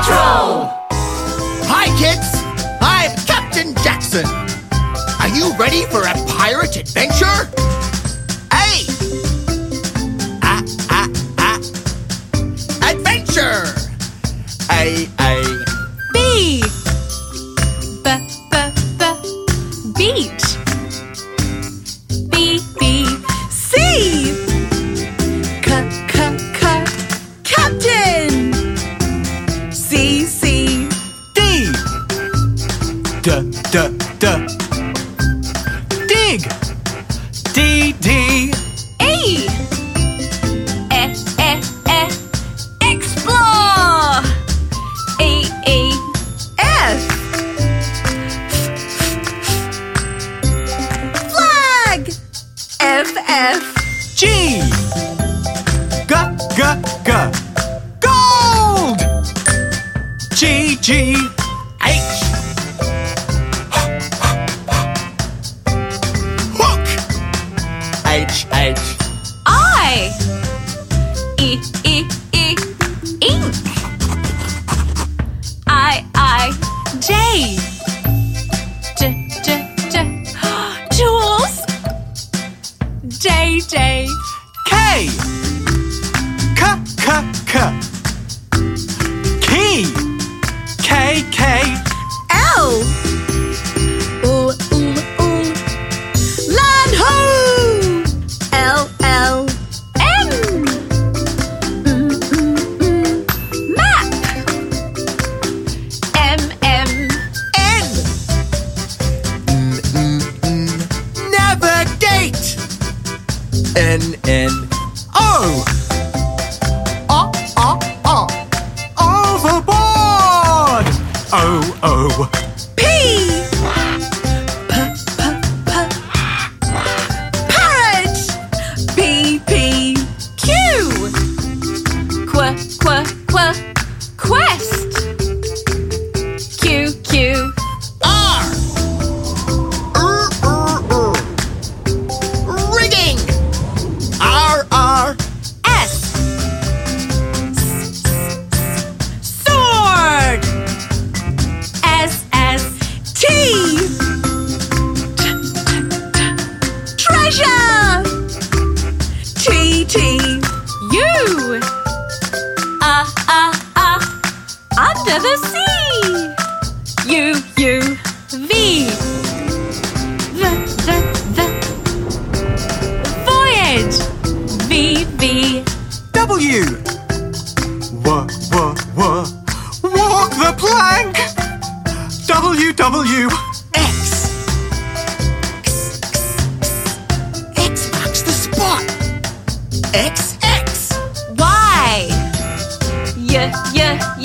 Patrol! Hi, kids! I'm Captain Jackson. Are you ready for a pirate adventure? A. A, A, A. Adventure! A, A. B. B, B, B. Beach. F. G. G, G, G. Gold. G, G. H. Hook! H, H. I. E, E, E. N, N. O. O, O, O. Overboard. O, O. P. P, P, P. Parrot. P, P. Q. Qu, Qu, T. U. Uh, uh, uh. Under the sea. U, U. V. The, the, the. Voyage. V, V. W. W, W, W. Walk the plank. W, W. X, X. Y. Y, Y,